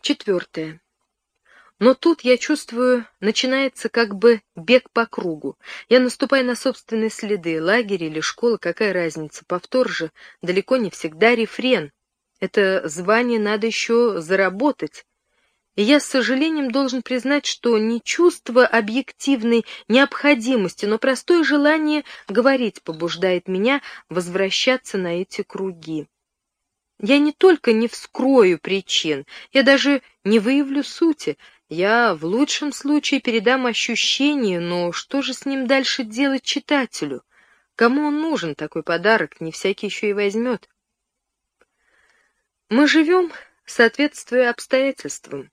Четвертое. Но тут, я чувствую, начинается как бы бег по кругу. Я наступаю на собственные следы. Лагерь или школа, какая разница? Повтор же далеко не всегда рефрен. Это звание надо еще заработать. И я с сожалением должен признать, что не чувство объективной необходимости, но простое желание говорить побуждает меня возвращаться на эти круги. Я не только не вскрою причин, я даже не выявлю сути. Я в лучшем случае передам ощущение, но что же с ним дальше делать читателю? Кому он нужен такой подарок, не всякий еще и возьмет. Мы живем, соответствуя обстоятельствам,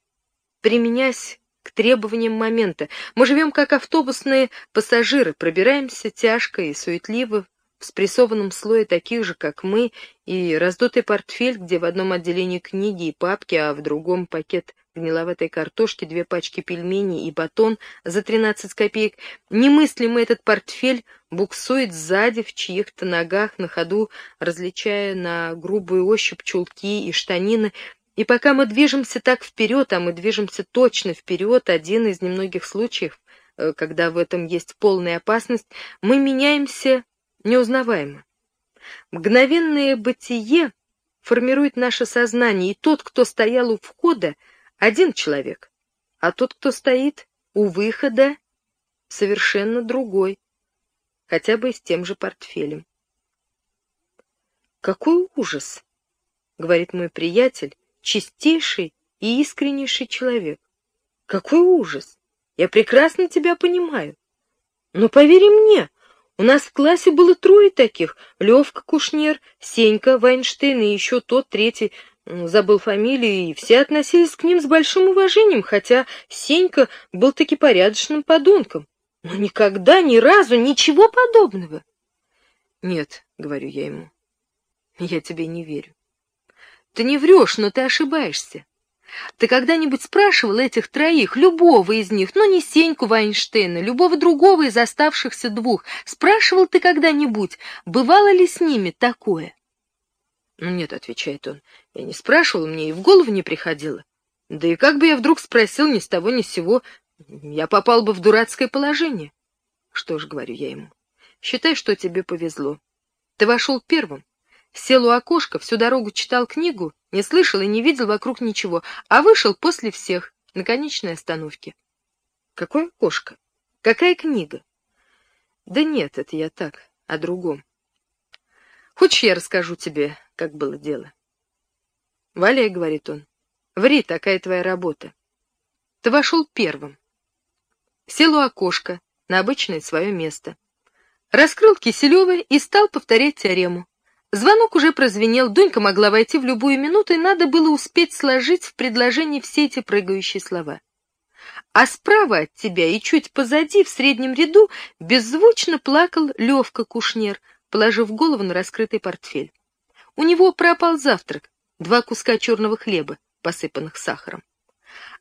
применясь к требованиям момента. Мы живем как автобусные пассажиры, пробираемся тяжко и суетливо в спрессованном слое таких же, как мы, и раздутый портфель, где в одном отделении книги и папки, а в другом пакет гниловатой картошки, две пачки пельменей и батон за 13 копеек. Немыслимый этот портфель буксует сзади в чьих-то ногах на ходу, различая на грубую ощупь чулки и штанины. И пока мы движемся так вперед, а мы движемся точно вперед, один из немногих случаев, э, когда в этом есть полная опасность, мы меняемся неузнаваемо. Мгновенное бытие формирует наше сознание, и тот, кто стоял у входа, один человек, а тот, кто стоит у выхода, совершенно другой, хотя бы с тем же портфелем. «Какой ужас!» — говорит мой приятель, чистейший и искреннейший человек. «Какой ужас! Я прекрасно тебя понимаю. Но поверь мне, у нас в классе было трое таких. Левка Кушнер, Сенька Вайнштейн и еще тот третий, забыл фамилию, и все относились к ним с большим уважением, хотя Сенька был таки порядочным подонком. Но никогда, ни разу, ничего подобного. Нет, — говорю я ему, — я тебе не верю. Ты не врешь, но ты ошибаешься. Ты когда-нибудь спрашивал этих троих, любого из них, ну не Сеньку Вайнштейна, любого другого из оставшихся двух, спрашивал ты когда-нибудь, бывало ли с ними такое? Ну нет, отвечает он, я не спрашивал, мне и в голову не приходило. Да и как бы я вдруг спросил ни с того ни с сего, я попал бы в дурацкое положение. Что ж, говорю я ему, считай, что тебе повезло. Ты вошел первым, Сел у окошка, всю дорогу читал книгу, не слышал и не видел вокруг ничего, а вышел после всех, на конечной остановке. Какое окошко? Какая книга? Да нет, это я так, о другом. Хочешь, я расскажу тебе, как было дело? Валя, говорит он, ври, такая твоя работа. Ты вошел первым. Сел у окошка, на обычное свое место. Раскрыл Киселева и стал повторять теорему. Звонок уже прозвенел, Дунька могла войти в любую минуту, и надо было успеть сложить в предложении все эти прыгающие слова. А справа от тебя и чуть позади, в среднем ряду, беззвучно плакал Левка Кушнер, положив голову на раскрытый портфель. У него пропал завтрак, два куска черного хлеба, посыпанных сахаром.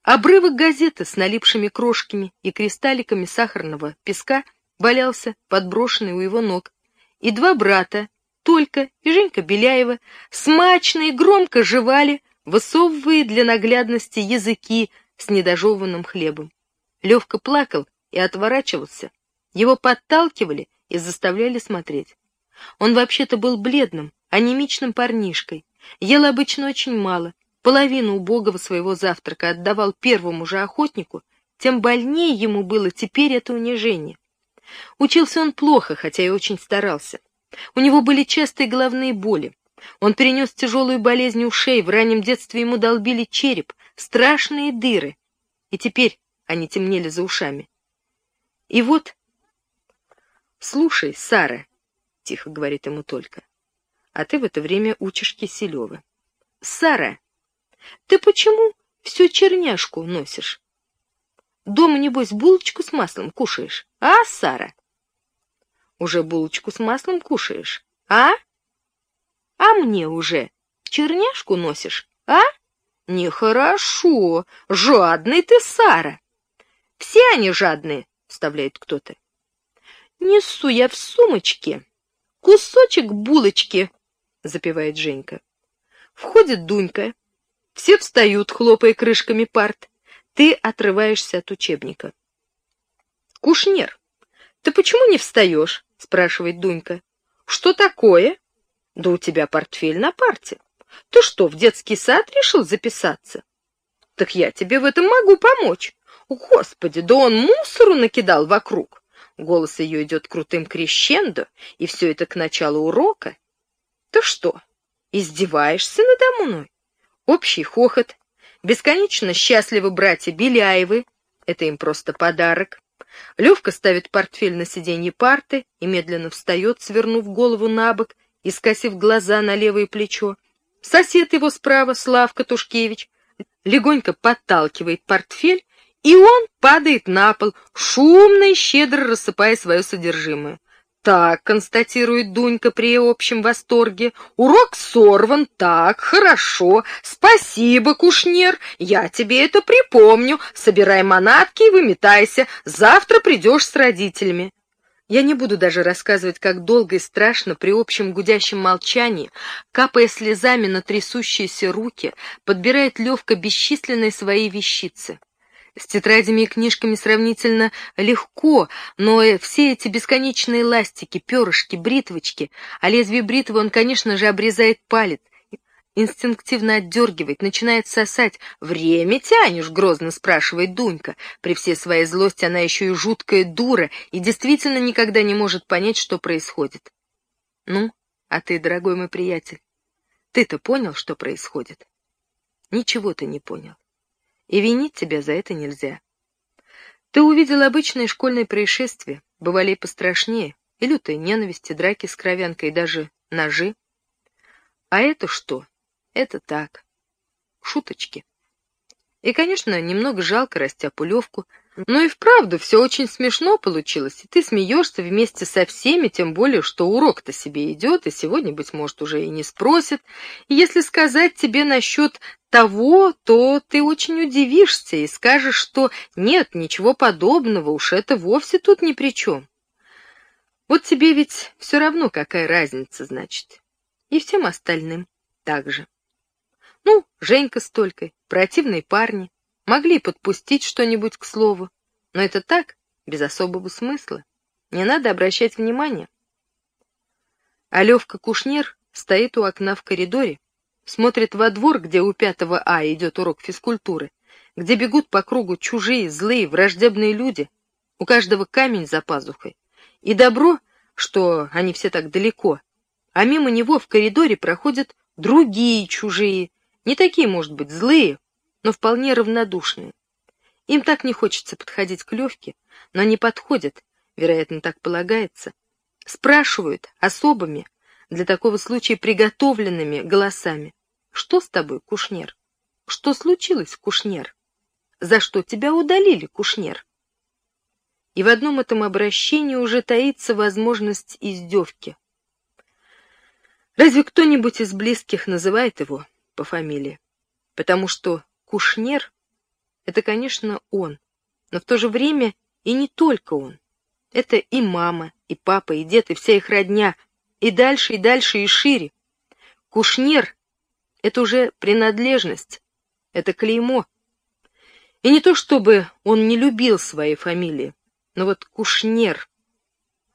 Обрывок газеты с налипшими крошками и кристалликами сахарного песка валялся, подброшенный у его ног, и два брата, только и Женька Беляева смачно и громко жевали, высовывая для наглядности языки с недожеванным хлебом. Левка плакал и отворачивался. Его подталкивали и заставляли смотреть. Он вообще-то был бледным, анемичным парнишкой. Ел обычно очень мало, половину убогого своего завтрака отдавал первому же охотнику, тем больнее ему было теперь это унижение. Учился он плохо, хотя и очень старался. У него были частые головные боли. Он перенес тяжелую болезнь ушей, в раннем детстве ему долбили череп, страшные дыры. И теперь они темнели за ушами. И вот... «Слушай, Сара», — тихо говорит ему только, — «а ты в это время учишь Киселева». «Сара, ты почему всю черняшку носишь? Дома, небось, булочку с маслом кушаешь, а, Сара?» Уже булочку с маслом кушаешь, а? А мне уже черняшку носишь, а? Нехорошо, жадный ты, Сара. Все они жадные, вставляет кто-то. Несу я в сумочке кусочек булочки, запевает Женька. Входит Дунька, Все встают, хлопая крышками парт. Ты отрываешься от учебника. «Кушнер, ты почему не встаешь?» — спрашивает Дунька. «Что такое?» «Да у тебя портфель на парте. Ты что, в детский сад решил записаться?» «Так я тебе в этом могу помочь. Господи, да он мусору накидал вокруг!» Голос ее идет крутым крещендо, и все это к началу урока. «Ты что, издеваешься надо мной?» Общий хохот. Бесконечно счастливы братья Беляевы. Это им просто подарок. Левка ставит портфель на сиденье парты и медленно встает, свернув голову на бок и скосив глаза на левое плечо. Сосед его справа, Славка Тушкевич, легонько подталкивает портфель, и он падает на пол, шумно и щедро рассыпая свое содержимое. Так, констатирует Дунька при общем восторге. Урок сорван, так, хорошо. Спасибо, Кушнер, я тебе это припомню. Собирай манатки и выметайся. Завтра придешь с родителями. Я не буду даже рассказывать, как долго и страшно при общем гудящем молчании, капая слезами на трясущиеся руки, подбирает Левка бесчисленные свои вещицы. С тетрадями и книжками сравнительно легко, но все эти бесконечные ластики, перышки, бритвочки, а лезвие бритвы он, конечно же, обрезает палец, инстинктивно отдергивает, начинает сосать. «Время тянешь?» — грозно спрашивает Дунька. При всей своей злости она еще и жуткая дура и действительно никогда не может понять, что происходит. «Ну, а ты, дорогой мой приятель, ты-то понял, что происходит?» «Ничего ты не понял и винить тебя за это нельзя. Ты увидел обычные школьные происшествия, бывали и пострашнее, и лютые ненависти, драки с кровянкой, даже ножи. А это что? Это так. Шуточки. И, конечно, немного жалко Растяпу Левку, но и вправду все очень смешно получилось, и ты смеешься вместе со всеми, тем более, что урок-то себе идет, и сегодня, быть может, уже и не спросит. И если сказать тебе насчет того, то ты очень удивишься и скажешь, что нет, ничего подобного, уж это вовсе тут ни при чем. Вот тебе ведь все равно какая разница, значит. И всем остальным так же. Ну, Женька с Толькой, противные парни, могли подпустить что-нибудь к слову, но это так, без особого смысла. Не надо обращать внимания. А Левка Кушнер стоит у окна в коридоре, смотрит во двор, где у пятого А идет урок физкультуры, где бегут по кругу чужие, злые, враждебные люди, у каждого камень за пазухой. И добро, что они все так далеко, а мимо него в коридоре проходят другие чужие, не такие, может быть, злые, но вполне равнодушные. Им так не хочется подходить к Левке, но они подходят, вероятно, так полагается, спрашивают особыми, для такого случая приготовленными голосами. «Что с тобой, Кушнер? Что случилось, Кушнер? За что тебя удалили, Кушнер?» И в одном этом обращении уже таится возможность издевки. Разве кто-нибудь из близких называет его по фамилии, потому что Кушнер — это, конечно, он, но в то же время и не только он. Это и мама, и папа, и дед, и вся их родня, и дальше, и дальше, и шире. Кушнер — это уже принадлежность, это клеймо. И не то чтобы он не любил своей фамилии, но вот Кушнер,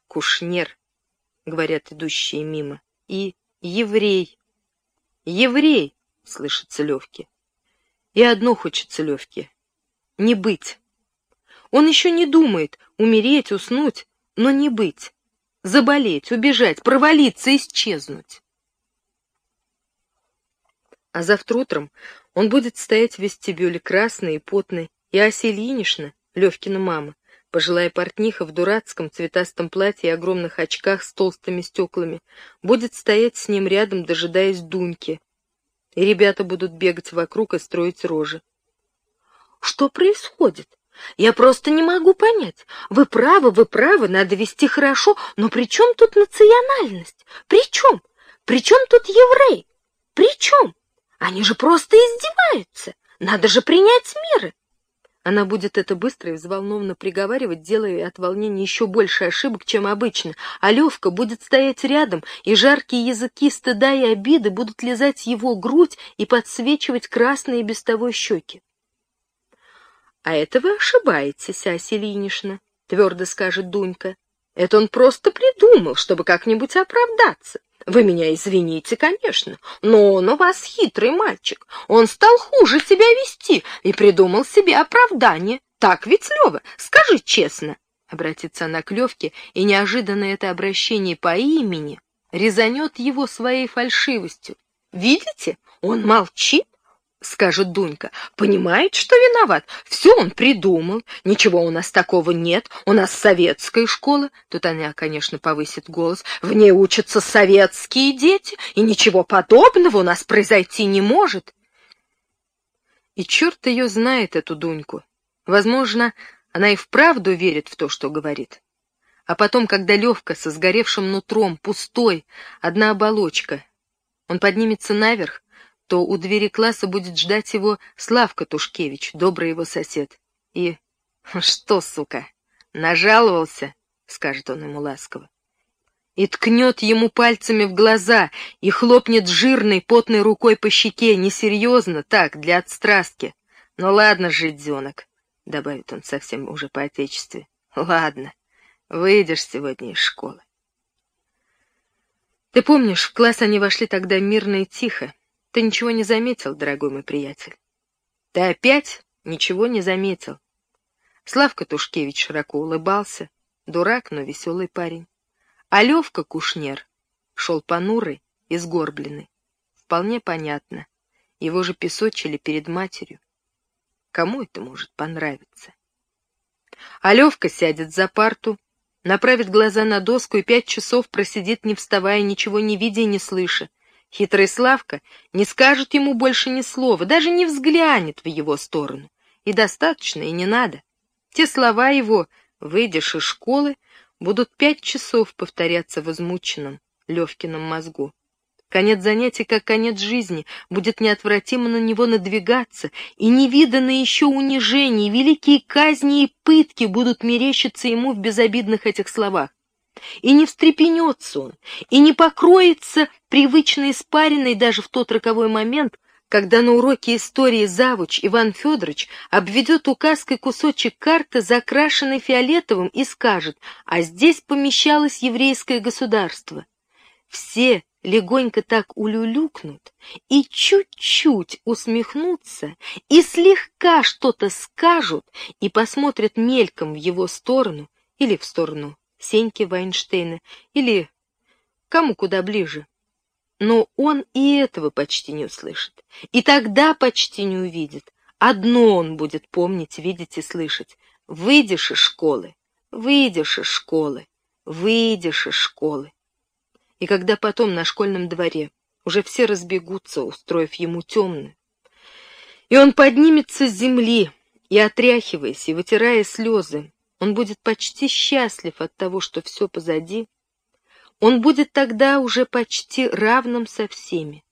Кушнер, говорят идущие мимо, и еврей, еврей, — слышится Левке. И одно хочется Левке — не быть. Он еще не думает умереть, уснуть, но не быть. Заболеть, убежать, провалиться, исчезнуть. А завтра утром он будет стоять в вестибюле красный и потный, и Ася Ильинична, Левкина мама, пожилая портниха в дурацком цветастом платье и огромных очках с толстыми стеклами, будет стоять с ним рядом, дожидаясь Дуньки, и ребята будут бегать вокруг и строить рожи. Что происходит? Я просто не могу понять. Вы правы, вы правы, надо вести хорошо, но при чем тут национальность? При чем? При чем тут еврей? При чем? Они же просто издеваются. Надо же принять меры. Она будет это быстро и взволнованно приговаривать, делая от волнения еще больше ошибок, чем обычно, а Левка будет стоять рядом, и жаркие языки стыда и обиды будут лизать его грудь и подсвечивать красные без того щеки. — А это вы ошибаетесь, Ася Ильинична, — твердо скажет Дунька. — Это он просто придумал, чтобы как-нибудь оправдаться. Вы меня извините, конечно, но он у вас хитрый мальчик. Он стал хуже себя вести и придумал себе оправдание. Так ведь, Лева, скажи честно. Обратится она к Левке, и неожиданно это обращение по имени резанет его своей фальшивостью. Видите, он молчит, скажет Дунька, понимает, что виноват. Все он придумал. Ничего у нас такого нет. У нас советская школа. Тут она, конечно, повысит голос. В ней учатся советские дети, и ничего подобного у нас произойти не может. И черт ее знает, эту Дуньку. Возможно, она и вправду верит в то, что говорит. А потом, когда Левка со сгоревшим нутром, пустой, одна оболочка, он поднимется наверх, то у двери класса будет ждать его Славка Тушкевич, добрый его сосед. И... «Что, сука, нажаловался?» — скажет он ему ласково. И ткнет ему пальцами в глаза и хлопнет жирной, потной рукой по щеке, несерьезно, так, для отстрастки. «Ну ладно, жиденок», — добавит он совсем уже по-отечестве. «Ладно, выйдешь сегодня из школы». Ты помнишь, в класс они вошли тогда мирно и тихо, ты ничего не заметил, дорогой мой приятель. Ты опять ничего не заметил. Славка Тушкевич широко улыбался, дурак, но веселый парень. А Левка Кушнер шел понурый и сгорбленный. Вполне понятно. Его же песочили перед матерью. Кому это может понравиться? А Левка сядет за парту, направит глаза на доску и пять часов просидит, не вставая, ничего не видя и не слыша, Хитрый Славка не скажет ему больше ни слова, даже не взглянет в его сторону. И достаточно, и не надо. Те слова его «выйдешь из школы» будут пять часов повторяться в измученном Левкином мозгу. Конец занятий, как конец жизни, будет неотвратимо на него надвигаться, и невиданные еще унижения, великие казни и пытки будут мерещиться ему в безобидных этих словах. И не встрепенется он, и не покроется привычно испаренной даже в тот роковой момент, когда на уроке истории завуч Иван Федорович обведет указкой кусочек карты, закрашенный фиолетовым, и скажет, а здесь помещалось еврейское государство. Все легонько так улюлюкнут и чуть-чуть усмехнутся, и слегка что-то скажут, и посмотрят мельком в его сторону или в сторону Сеньки Вайнштейна или кому куда ближе. Но он и этого почти не услышит, и тогда почти не увидит. Одно он будет помнить, видеть и слышать. Выйдешь из школы, выйдешь из школы, выйдешь из школы. И когда потом на школьном дворе уже все разбегутся, устроив ему темную, и он поднимется с земли, и, отряхиваясь, и вытирая слезы, он будет почти счастлив от того, что все позади. Он будет тогда уже почти равным со всеми,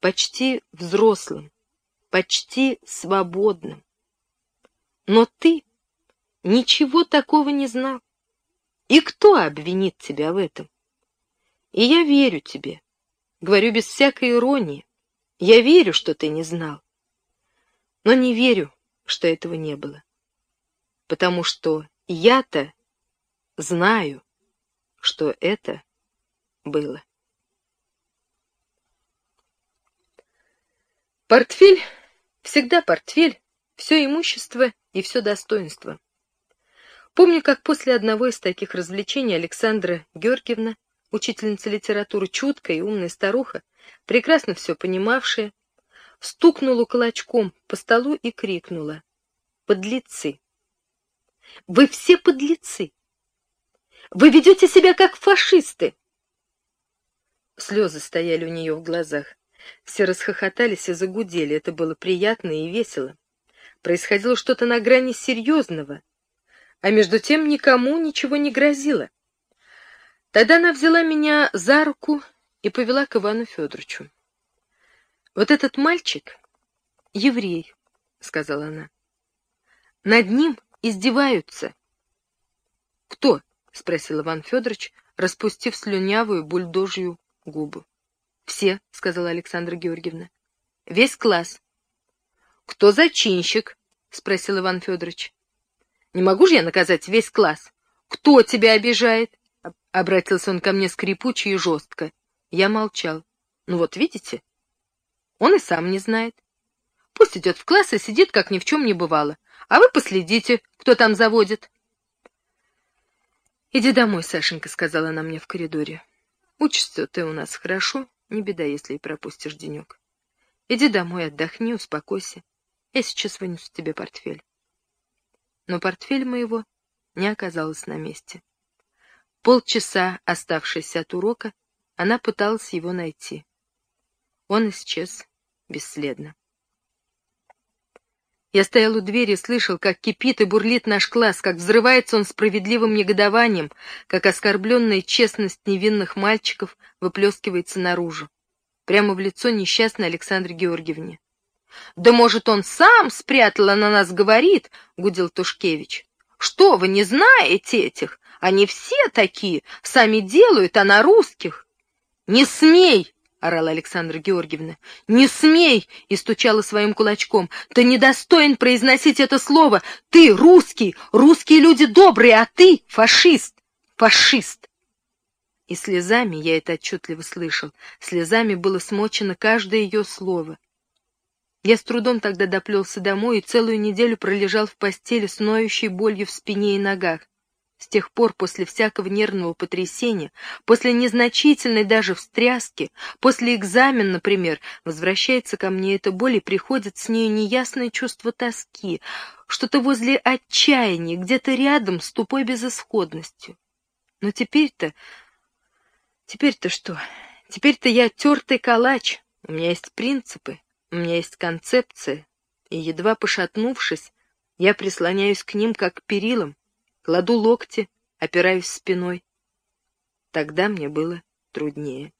почти взрослым, почти свободным. Но ты ничего такого не знал. И кто обвинит тебя в этом? И я верю тебе, говорю без всякой иронии. Я верю, что ты не знал. Но не верю, что этого не было. Потому что я-то знаю, что это было. Портфель, всегда портфель, все имущество и все достоинство. Помню, как после одного из таких развлечений Александра Георгиевна, учительница литературы, чуткая и умная старуха, прекрасно все понимавшая, стукнула кулачком по столу и крикнула «Подлецы! Вы все подлецы. Вы ведете себя как фашисты. Слезы стояли у нее в глазах. Все расхохотались и загудели. Это было приятно и весело. Происходило что-то на грани серьезного. А между тем никому ничего не грозило. Тогда она взяла меня за руку и повела к Ивану Федоровичу. «Вот этот мальчик — еврей», — сказала она. Над ним издеваются. «Кто?» — спросил Иван Федорович, распустив слюнявую бульдожью губу. «Все», — сказала Александра Георгиевна. «Весь класс». «Кто зачинщик?» — спросил Иван Федорович. «Не могу же я наказать весь класс. Кто тебя обижает?» Обратился он ко мне скрипуче и жестко. Я молчал. «Ну вот видите?» Он и сам не знает. Пусть идет в класс и сидит, как ни в чем не бывало. А вы последите, кто там заводит. «Иди домой, Сашенька», — сказала она мне в коридоре. «Учишься ты у нас хорошо, не беда, если и пропустишь денек. Иди домой, отдохни, успокойся. Я сейчас вынесу тебе портфель». Но портфель моего не оказалось на месте. Полчаса, оставшись от урока, она пыталась его найти. Он исчез бесследно. Я стоял у двери и слышал, как кипит и бурлит наш класс, как взрывается он справедливым негодованием, как оскорбленная честность невинных мальчиков выплескивается наружу. Прямо в лицо несчастной Александре Георгиевне. «Да может, он сам спрятал, а на нас говорит?» — гудел Тушкевич. «Что, вы не знаете этих? Они все такие, сами делают, а на русских». «Не смей!» — орала Александра Георгиевна. «Не смей!» — и стучала своим кулачком. «Ты недостоин произносить это слово! Ты русский! Русские люди добрые, а ты фашист! Фашист!» И слезами, я это отчетливо слышал, слезами было смочено каждое ее слово. Я с трудом тогда доплелся домой и целую неделю пролежал в постели с ноющей болью в спине и ногах. С тех пор, после всякого нервного потрясения, после незначительной даже встряски, после экзамена, например, возвращается ко мне эта боль и приходит с нею неясное чувство тоски, что-то возле отчаяния, где-то рядом с тупой безысходностью. Но теперь-то... Теперь-то что? Теперь-то я тертый калач, у меня есть принципы, у меня есть концепция, и, едва пошатнувшись, я прислоняюсь к ним, как к перилам, кладу локти, опираюсь спиной. Тогда мне было труднее.